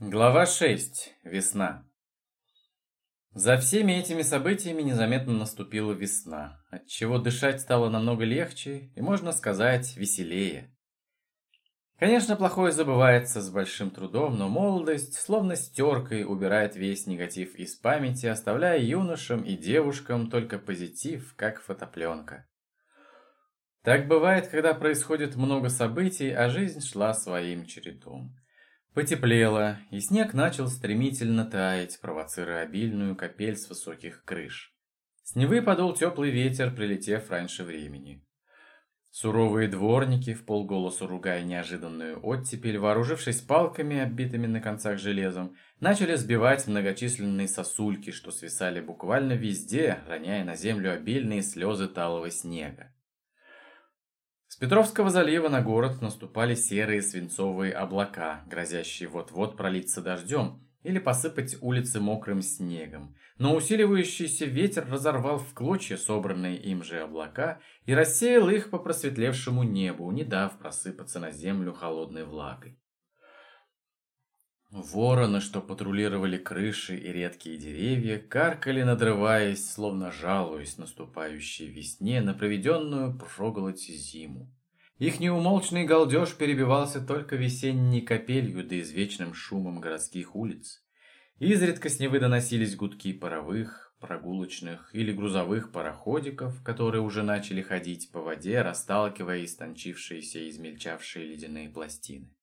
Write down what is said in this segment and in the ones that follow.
Глава 6. Весна. За всеми этими событиями незаметно наступила весна, отчего дышать стало намного легче и, можно сказать, веселее. Конечно, плохое забывается с большим трудом, но молодость, словно стеркой, убирает весь негатив из памяти, оставляя юношам и девушкам только позитив, как фотопленка. Так бывает, когда происходит много событий, а жизнь шла своим чередом. Потеплело, и снег начал стремительно таять, провоцируя обильную капель с высоких крыш. С Невы подул теплый ветер, прилетев раньше времени. Суровые дворники, в полголоса ругая неожиданную оттепель, вооружившись палками, оббитыми на концах железом, начали сбивать многочисленные сосульки, что свисали буквально везде, роняя на землю обильные слезы талого снега. Петровского залива на город наступали серые свинцовые облака, грозящие вот-вот пролиться дождем или посыпать улицы мокрым снегом. Но усиливающийся ветер разорвал в клочья собранные им же облака и рассеял их по просветлевшему небу, не дав просыпаться на землю холодной влагой. Вороны, что патрулировали крыши и редкие деревья, каркали, надрываясь, словно жалуясь наступающей весне на проведенную проголодь зиму. Их неумолчный галдеж перебивался только весенней капелью да извечным шумом городских улиц. Изредка с Невы доносились гудки паровых, прогулочных или грузовых пароходиков, которые уже начали ходить по воде, расталкивая истончившиеся и измельчавшие ледяные пластины.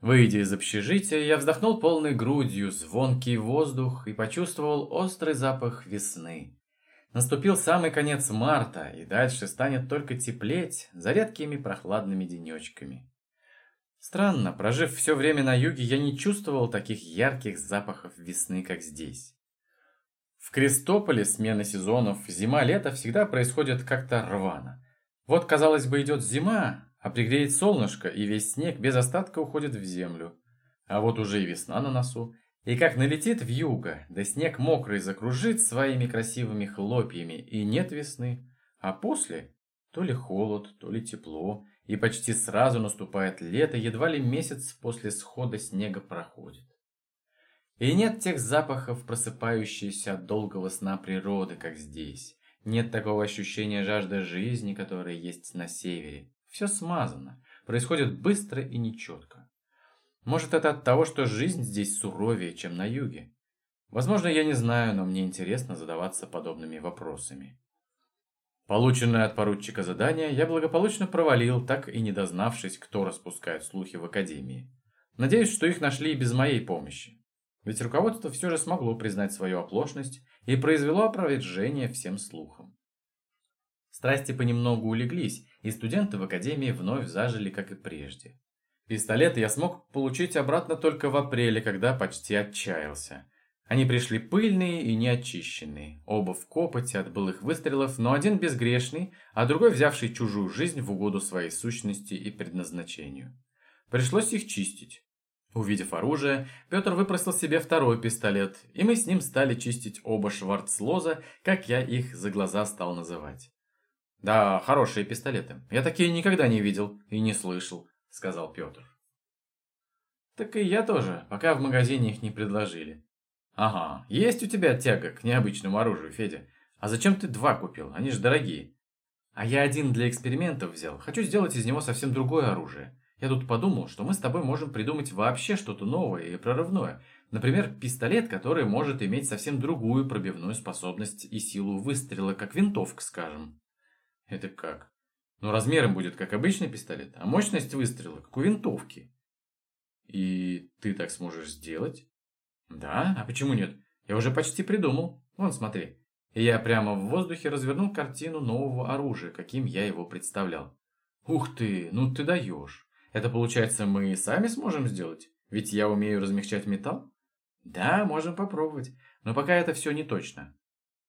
Выйдя из общежития, я вздохнул полной грудью звонкий воздух и почувствовал острый запах весны. Наступил самый конец марта, и дальше станет только теплеть за редкими прохладными денечками. Странно, прожив все время на юге, я не чувствовал таких ярких запахов весны, как здесь. В Крестополе смена сезонов зима-лето всегда происходит как-то рвано. Вот, казалось бы, идет зима, а пригреет солнышко, и весь снег без остатка уходит в землю. А вот уже и весна на носу, и как налетит в юго, да снег мокрый закружит своими красивыми хлопьями, и нет весны. А после то ли холод, то ли тепло, и почти сразу наступает лето, едва ли месяц после схода снега проходит. И нет тех запахов, просыпающихся от долгого сна природы, как здесь. Нет такого ощущения жажды жизни, которое есть на севере. Все смазано, происходит быстро и нечетко. Может, это от того, что жизнь здесь суровее, чем на юге? Возможно, я не знаю, но мне интересно задаваться подобными вопросами. Полученное от поручика задание я благополучно провалил, так и не дознавшись, кто распускает слухи в академии. Надеюсь, что их нашли и без моей помощи. Ведь руководство все же смогло признать свою оплошность и произвело опровержение всем слухам. Страсти понемногу улеглись, и студенты в академии вновь зажили, как и прежде. Пистолеты я смог получить обратно только в апреле, когда почти отчаялся. Они пришли пыльные и неочищенные, оба в копоте от былых выстрелов, но один безгрешный, а другой взявший чужую жизнь в угоду своей сущности и предназначению. Пришлось их чистить. Увидев оружие, Петр выпросил себе второй пистолет, и мы с ним стали чистить оба шварцлоза, как я их за глаза стал называть. «Да, хорошие пистолеты. Я такие никогда не видел и не слышал», — сказал Петр. «Так и я тоже, пока в магазине их не предложили». «Ага, есть у тебя тяга к необычному оружию, Федя. А зачем ты два купил? Они же дорогие». «А я один для экспериментов взял. Хочу сделать из него совсем другое оружие. Я тут подумал, что мы с тобой можем придумать вообще что-то новое и прорывное. Например, пистолет, который может иметь совсем другую пробивную способность и силу выстрела, как винтовка, скажем». Это как? Ну, размером будет как обычный пистолет, а мощность выстрела как у винтовки. И ты так сможешь сделать? Да, а почему нет? Я уже почти придумал. Вон, смотри. И я прямо в воздухе развернул картину нового оружия, каким я его представлял. Ух ты, ну ты даешь. Это получается мы сами сможем сделать? Ведь я умею размягчать металл? Да, можем попробовать. Но пока это все не точно.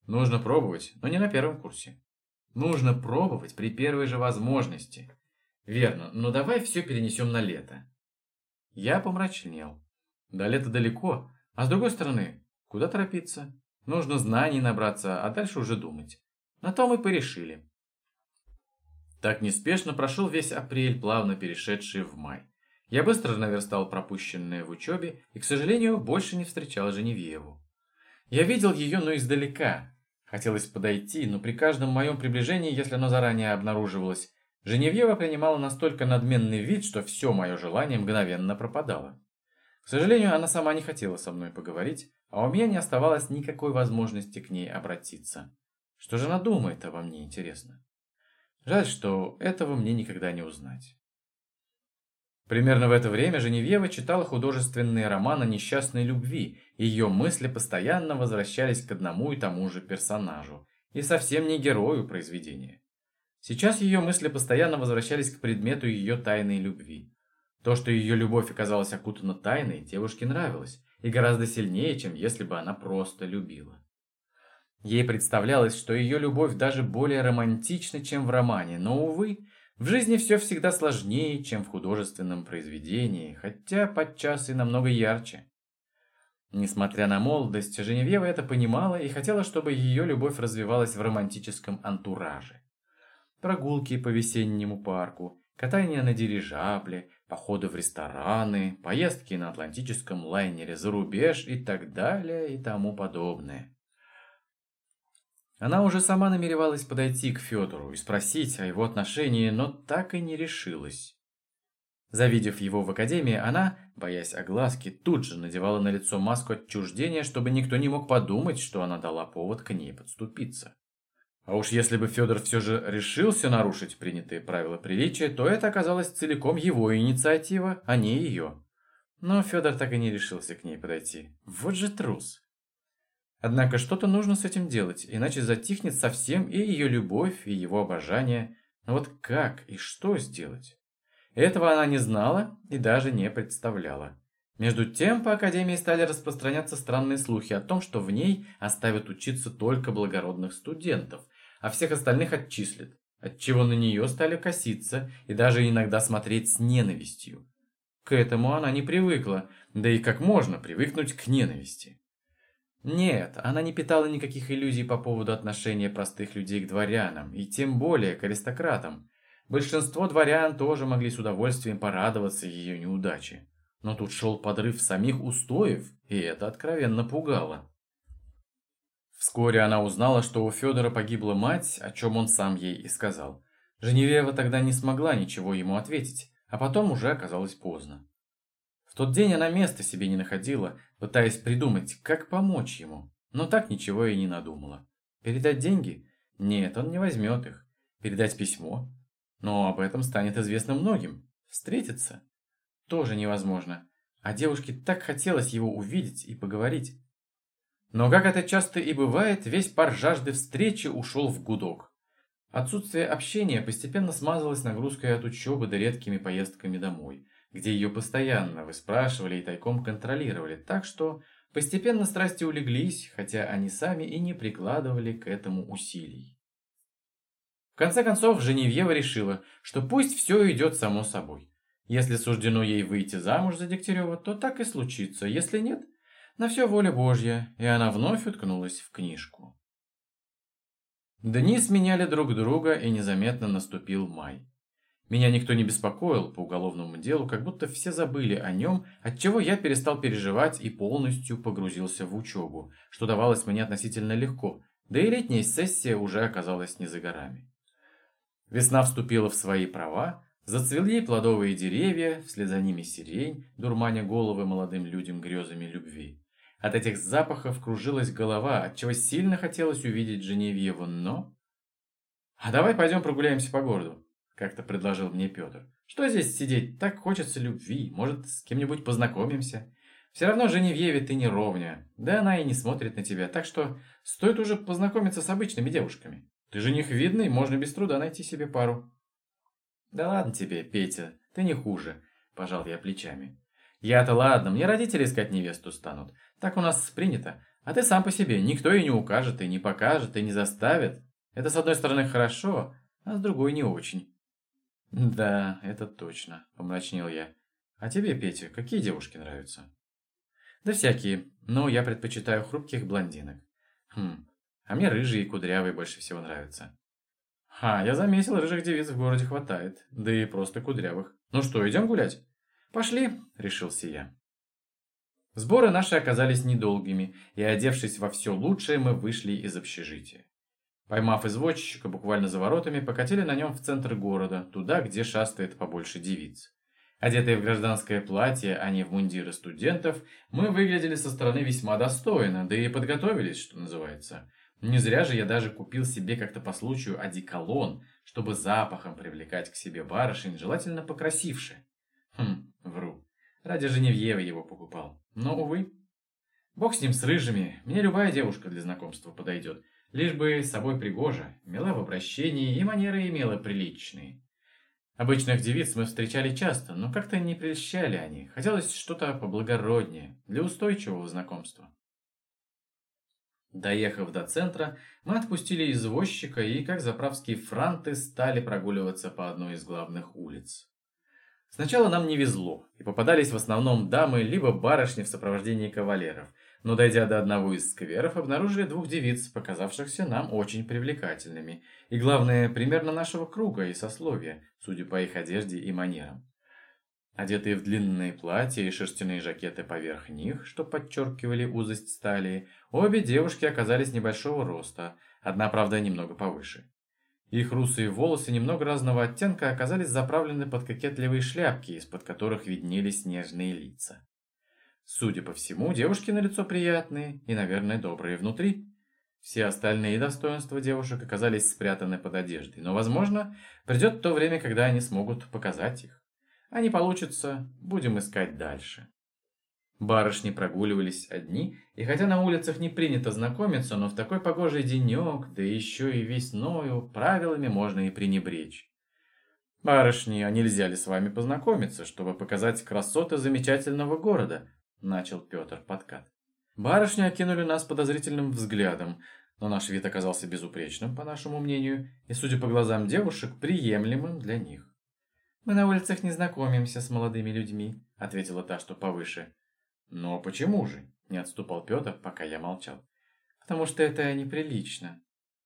Нужно пробовать, но не на первом курсе. Нужно пробовать при первой же возможности. Верно, но давай все перенесем на лето. Я помрачнел. До лета далеко, а с другой стороны, куда торопиться? Нужно знаний набраться, а дальше уже думать. На то мы порешили. Так неспешно прошел весь апрель, плавно перешедший в май. Я быстро наверстал пропущенное в учебе и, к сожалению, больше не встречал Женевьеву. Я видел ее, но издалека. Хотелось подойти, но при каждом моем приближении, если оно заранее обнаруживалось, Женевьева принимала настолько надменный вид, что все мое желание мгновенно пропадало. К сожалению, она сама не хотела со мной поговорить, а у меня не оставалось никакой возможности к ней обратиться. Что же она думает обо мне, интересно? Жаль, что этого мне никогда не узнать. Примерно в это время Женевьева читала художественные романы несчастной любви, и ее мысли постоянно возвращались к одному и тому же персонажу, и совсем не герою произведения. Сейчас ее мысли постоянно возвращались к предмету ее тайной любви. То, что ее любовь оказалась окутана тайной, девушке нравилось, и гораздо сильнее, чем если бы она просто любила. Ей представлялось, что ее любовь даже более романтична, чем в романе, но, увы, в жизни все всегда сложнее, чем в художественном произведении, хотя подчас и намного ярче. Несмотря на молодость, Женевьева это понимала и хотела, чтобы ее любовь развивалась в романтическом антураже. Прогулки по весеннему парку, катание на дирижабле, походы в рестораны, поездки на атлантическом лайнере за рубеж и так далее и тому подобное. Она уже сама намеревалась подойти к Федору и спросить о его отношении, но так и не решилась. Завидев его в академии, она, боясь огласки, тут же надевала на лицо маску отчуждения, чтобы никто не мог подумать, что она дала повод к ней подступиться. А уж если бы Федор все же решился нарушить принятые правила приличия, то это оказалось целиком его инициатива, а не ее. Но Федор так и не решился к ней подойти. Вот же трус. Однако что-то нужно с этим делать, иначе затихнет совсем и ее любовь, и его обожание. Но вот как и что сделать? Этого она не знала и даже не представляла. Между тем по Академии стали распространяться странные слухи о том, что в ней оставят учиться только благородных студентов, а всех остальных отчислят, отчего на нее стали коситься и даже иногда смотреть с ненавистью. К этому она не привыкла, да и как можно привыкнуть к ненависти. Нет, она не питала никаких иллюзий по поводу отношения простых людей к дворянам, и тем более к аристократам. Большинство дворян тоже могли с удовольствием порадоваться ее неудаче. Но тут шел подрыв самих устоев, и это откровенно пугало. Вскоре она узнала, что у Федора погибла мать, о чем он сам ей и сказал. Женевьева тогда не смогла ничего ему ответить, а потом уже оказалось поздно тот день она места себе не находила, пытаясь придумать, как помочь ему, но так ничего и не надумала. Передать деньги? Нет, он не возьмет их. Передать письмо? Но об этом станет известно многим. Встретиться? Тоже невозможно. А девушке так хотелось его увидеть и поговорить. Но, как это часто и бывает, весь пар жажды встречи ушел в гудок. Отсутствие общения постепенно смазалось нагрузкой от учебы да редкими поездками домой – где ее постоянно выспрашивали и тайком контролировали, так что постепенно страсти улеглись, хотя они сами и не прикладывали к этому усилий. В конце концов, Женевьева решила, что пусть все идет само собой. Если суждено ей выйти замуж за Дегтярева, то так и случится, если нет, на все воля Божья, и она вновь уткнулась в книжку. Дни сменяли друг друга, и незаметно наступил май. Меня никто не беспокоил по уголовному делу, как будто все забыли о нем, отчего я перестал переживать и полностью погрузился в учебу, что давалось мне относительно легко, да и летняя сессия уже оказалась не за горами. Весна вступила в свои права, зацвели плодовые деревья, вслед за ними сирень, дурманя головы молодым людям грезами любви. От этих запахов кружилась голова, отчего сильно хотелось увидеть Женевьеву, но... «А давай пойдем прогуляемся по городу», как-то предложил мне Петр. Что здесь сидеть? Так хочется любви. Может, с кем-нибудь познакомимся? Все равно Женевьеве ты не ровня. Да она и не смотрит на тебя. Так что стоит уже познакомиться с обычными девушками. Ты жених видный, можно без труда найти себе пару. Да ладно тебе, Петя, ты не хуже. Пожал я плечами. Я-то ладно, мне родители искать невесту станут. Так у нас принято. А ты сам по себе. Никто и не укажет, и не покажет, и не заставит. Это с одной стороны хорошо, а с другой не очень. «Да, это точно», – помрачнел я. «А тебе, Петя, какие девушки нравятся?» «Да всякие, но я предпочитаю хрупких блондинок». «Хм, а мне рыжие и кудрявые больше всего нравятся». «Ха, я заметил, рыжих девиц в городе хватает, да и просто кудрявых. Ну что, идем гулять?» «Пошли», — решился я. Сборы наши оказались недолгими, и, одевшись во все лучшее, мы вышли из общежития. Поймав извозчика буквально за воротами, покатили на нем в центр города, туда, где шастает побольше девиц. Одетые в гражданское платье, а не в мундиры студентов, мы выглядели со стороны весьма достойно, да и подготовились, что называется. Не зря же я даже купил себе как-то по случаю одеколон, чтобы запахом привлекать к себе барышень, желательно покрасивше. Хм, вру. Ради Женевьевы его покупал. Но, увы. Бог с ним, с рыжими. Мне любая девушка для знакомства подойдет. Лишь бы с собой пригожа, мила в обращении и манеры имела приличные. Обычных девиц мы встречали часто, но как-то не прельщали они. Хотелось что-то поблагороднее, для устойчивого знакомства. Доехав до центра, мы отпустили извозчика и, как заправские франты, стали прогуливаться по одной из главных улиц. Сначала нам не везло, и попадались в основном дамы либо барышни в сопровождении кавалеров, но дойдя до одного из скверов, обнаружили двух девиц, показавшихся нам очень привлекательными, и главное, примерно нашего круга и сословия, судя по их одежде и манерам. Одетые в длинные платья и шерстяные жакеты поверх них, что подчеркивали узость стали, обе девушки оказались небольшого роста, одна, правда, немного повыше. Их русые волосы немного разного оттенка оказались заправлены под кокетливые шляпки, из-под которых виднелись нежные лица. Судя по всему, девушки на лицо приятные и, наверное, добрые внутри. Все остальные достоинства девушек оказались спрятаны под одеждой, но, возможно, придет то время, когда они смогут показать их. А не получится, будем искать дальше. Барышни прогуливались одни, и хотя на улицах не принято знакомиться, но в такой погожий денек, да еще и весною, правилами можно и пренебречь. «Барышни, а нельзя ли с вами познакомиться, чтобы показать красоты замечательного города?» – начал Петр подкат. Барышни окинули нас подозрительным взглядом, но наш вид оказался безупречным, по нашему мнению, и, судя по глазам девушек, приемлемым для них. «Мы на улицах не знакомимся с молодыми людьми», — ответила та, что повыше. «Но почему же?» — не отступал Петр, пока я молчал. «Потому что это неприлично».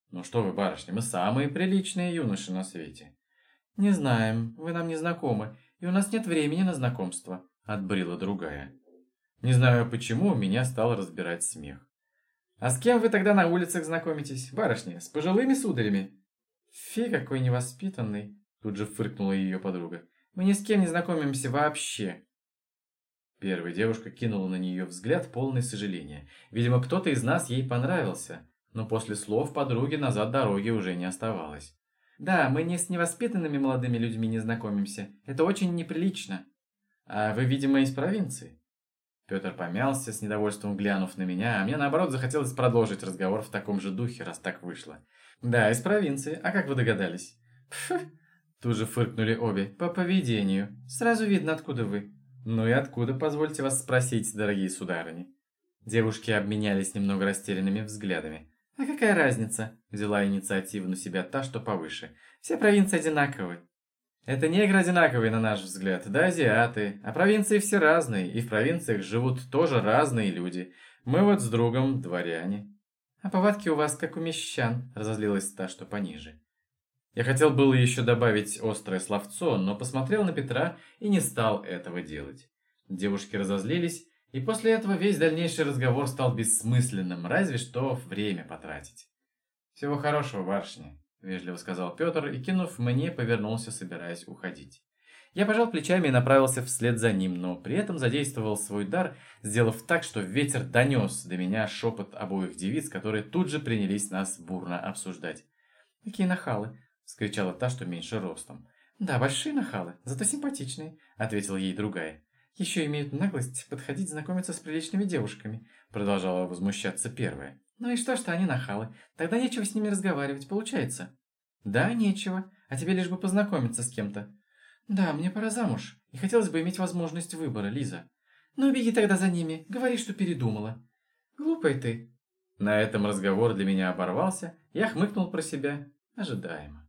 «Ну что вы, барышня, мы самые приличные юноши на свете». «Не знаем, вы нам не знакомы, и у нас нет времени на знакомство», — отбрила другая. Не знаю почему, меня стал разбирать смех. «А с кем вы тогда на улицах знакомитесь, барышня? С пожилыми сударями?» «Фи, какой невоспитанный!» Тут же фыркнула ее подруга. «Мы ни с кем не знакомимся вообще!» Первая девушка кинула на нее взгляд, полный сожаления. Видимо, кто-то из нас ей понравился, но после слов подруги назад дороги уже не оставалось. «Да, мы не с невоспитанными молодыми людьми не знакомимся. Это очень неприлично. А вы, видимо, из провинции?» Петр помялся, с недовольством глянув на меня, а мне, наоборот, захотелось продолжить разговор в таком же духе, раз так вышло. «Да, из провинции. А как вы догадались?» «Пф!» Тут же фыркнули обе. «По поведению. Сразу видно, откуда вы». «Ну и откуда, позвольте вас спросить, дорогие сударыни?» Девушки обменялись немного растерянными взглядами. «А какая разница?» Взяла инициативу на себя та, что повыше. «Все провинции одинаковы. Это негры одинаковые, на наш взгляд, да азиаты. А провинции все разные, и в провинциях живут тоже разные люди. Мы вот с другом дворяне. А повадки у вас как у мещан, разозлилась та, что пониже. Я хотел было еще добавить острое словцо, но посмотрел на Петра и не стал этого делать. Девушки разозлились, и после этого весь дальнейший разговор стал бессмысленным, разве что время потратить. Всего хорошего, барышня. — вежливо сказал Петр и, кинув мне, повернулся, собираясь уходить. Я пожал плечами и направился вслед за ним, но при этом задействовал свой дар, сделав так, что ветер донес до меня шепот обоих девиц, которые тут же принялись нас бурно обсуждать. «Какие нахалы!» — скричала та, что меньше ростом. «Да, большие нахалы, зато симпатичные», — ответила ей другая. «Еще имеют наглость подходить знакомиться с приличными девушками», — продолжала возмущаться первая. Ну и что, что они нахалы? Тогда нечего с ними разговаривать, получается? Да, нечего. А тебе лишь бы познакомиться с кем-то. Да, мне пора замуж. И хотелось бы иметь возможность выбора, Лиза. Ну, беги тогда за ними. Говори, что передумала. Глупая ты. На этом разговор для меня оборвался. Я хмыкнул про себя. Ожидаемо.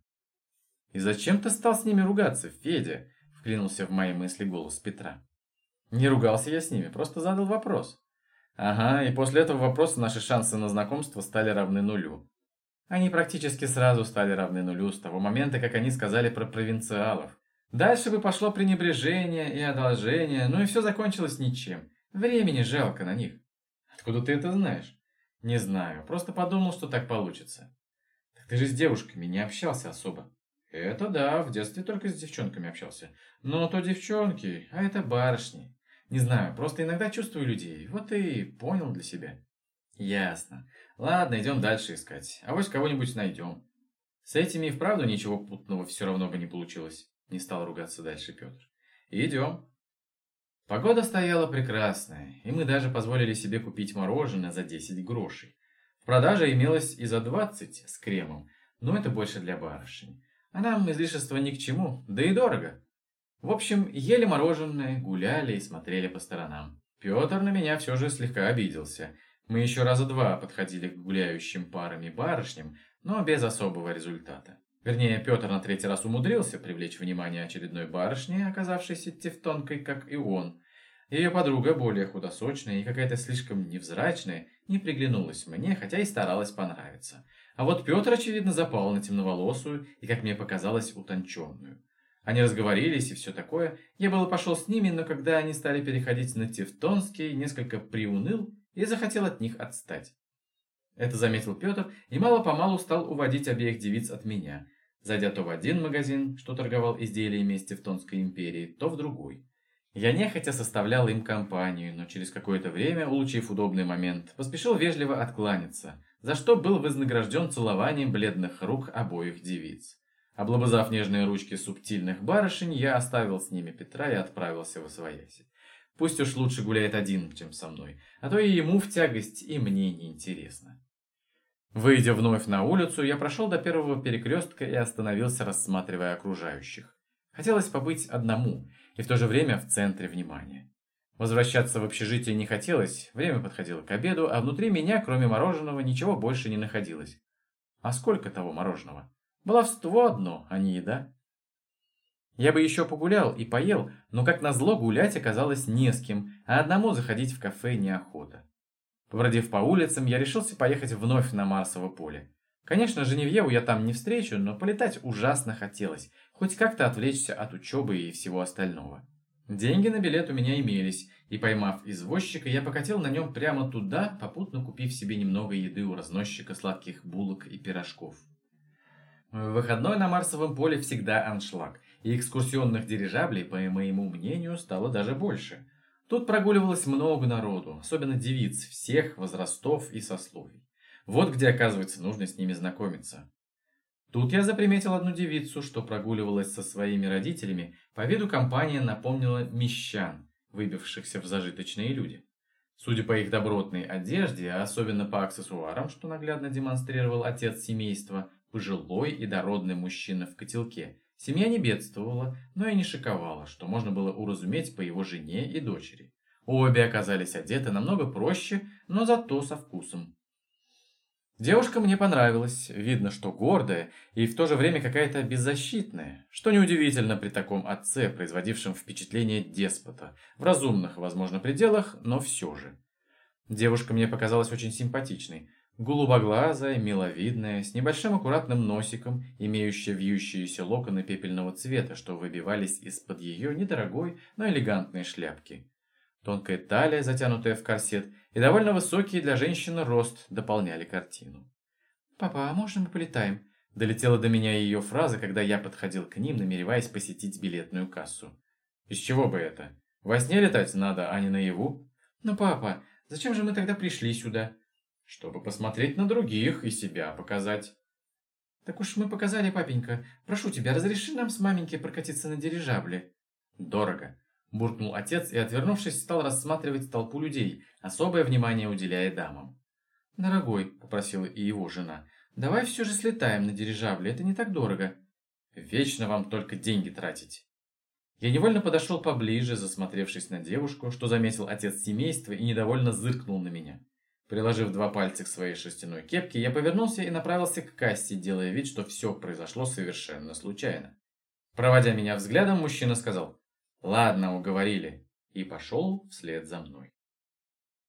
«И зачем ты стал с ними ругаться, Федя?» Вклинулся в мои мысли голос Петра. Не ругался я с ними, просто задал вопрос. Ага, и после этого вопроса наши шансы на знакомство стали равны нулю. Они практически сразу стали равны нулю с того момента, как они сказали про провинциалов. Дальше бы пошло пренебрежение и одолжение, ну и все закончилось ничем. Времени жалко на них. Откуда ты это знаешь? Не знаю, просто подумал, что так получится. Так ты же с девушками не общался особо. Это да, в детстве только с девчонками общался. Но то девчонки, а это барышни. Не знаю, просто иногда чувствую людей. Вот и понял для себя. Ясно. Ладно, идем дальше искать. А вот кого-нибудь найдем. С этими и вправду ничего путного все равно бы не получилось. Не стал ругаться дальше Петр. Идем. Погода стояла прекрасная, и мы даже позволили себе купить мороженое за 10 грошей. В продаже имелось и за 20 с кремом, но это больше для барышень. А нам излишества ни к чему, да и дорого. В общем, ели мороженое, гуляли и смотрели по сторонам. Петр на меня все же слегка обиделся. Мы еще раза два подходили к гуляющим парами барышням, но без особого результата. Вернее, Петр на третий раз умудрился привлечь внимание очередной барышни, оказавшейся тевтонкой, как и он. Ее подруга, более худосочная и какая-то слишком невзрачная, не приглянулась мне, хотя и старалась понравиться. А вот Петр, очевидно, запал на темноволосую и, как мне показалось, утонченную. Они разговорились и все такое. Я было пошел с ними, но когда они стали переходить на тевтонский, несколько приуныл и захотел от них отстать. Это заметил Петр и мало-помалу стал уводить обеих девиц от меня, зайдя то в один магазин, что торговал изделиями из Тевтонской империи, то в другой. Я нехотя составлял им компанию, но через какое-то время, улучив удобный момент, поспешил вежливо откланяться, за что был вознагражден целованием бледных рук обоих девиц. Облобызав нежные ручки субтильных барышень, я оставил с ними Петра и отправился в Освояси. Пусть уж лучше гуляет один, чем со мной, а то и ему в тягость, и мне неинтересно. Выйдя вновь на улицу, я прошел до первого перекрестка и остановился, рассматривая окружающих. Хотелось побыть одному и в то же время в центре внимания. Возвращаться в общежитие не хотелось, время подходило к обеду, а внутри меня, кроме мороженого, ничего больше не находилось. А сколько того мороженого? Баловство одно, а не еда. Я бы еще погулял и поел, но как назло гулять оказалось не с кем, а одному заходить в кафе неохота. Побродив по улицам, я решился поехать вновь на Марсово поле. Конечно, Женевьеву я там не встречу, но полетать ужасно хотелось, хоть как-то отвлечься от учебы и всего остального. Деньги на билет у меня имелись, и поймав извозчика, я покатил на нем прямо туда, попутно купив себе немного еды у разносчика сладких булок и пирожков. Выходной на Марсовом поле всегда аншлаг, и экскурсионных дирижаблей, по моему мнению, стало даже больше. Тут прогуливалось много народу, особенно девиц всех возрастов и сословий. Вот где, оказывается, нужно с ними знакомиться. Тут я заприметил одну девицу, что прогуливалась со своими родителями. По виду компания напомнила мещан, выбившихся в зажиточные люди. Судя по их добротной одежде, а особенно по аксессуарам, что наглядно демонстрировал отец семейства, пожилой и дородный мужчина в котелке, Семья не бедствовала, но и не шиковала, что можно было уразуметь по его жене и дочери. Обе оказались одеты намного проще, но зато со вкусом. Девушка мне понравилась, видно, что гордая и в то же время какая-то беззащитная, что неудивительно при таком отце, производившем впечатление деспота, в разумных, возможно, пределах, но все же. Девушка мне показалась очень симпатичной, Голубоглазая, миловидная, с небольшим аккуратным носиком, имеющая вьющиеся локоны пепельного цвета, что выбивались из-под ее недорогой, но элегантной шляпки. Тонкая талия, затянутая в корсет, и довольно высокий для женщины рост дополняли картину. «Папа, а можно мы полетаем?» Долетела до меня ее фраза, когда я подходил к ним, намереваясь посетить билетную кассу. «Из чего бы это? Во сне летать надо, а не наяву?» «Ну, папа, зачем же мы тогда пришли сюда?» Чтобы посмотреть на других и себя показать. Так уж мы показали, папенька. Прошу тебя, разреши нам с маменькой прокатиться на дирижабле. Дорого. Буркнул отец и, отвернувшись, стал рассматривать толпу людей, особое внимание уделяя дамам. «Дорогой», — попросила и его жена, — «давай все же слетаем на дирижабле, это не так дорого». «Вечно вам только деньги тратить». Я невольно подошел поближе, засмотревшись на девушку, что заметил отец семейства и недовольно зыркнул на меня. Приложив два пальца к своей шерстяной кепке, я повернулся и направился к кассе, делая вид, что все произошло совершенно случайно. Проводя меня взглядом, мужчина сказал «Ладно, уговорили» и пошел вслед за мной.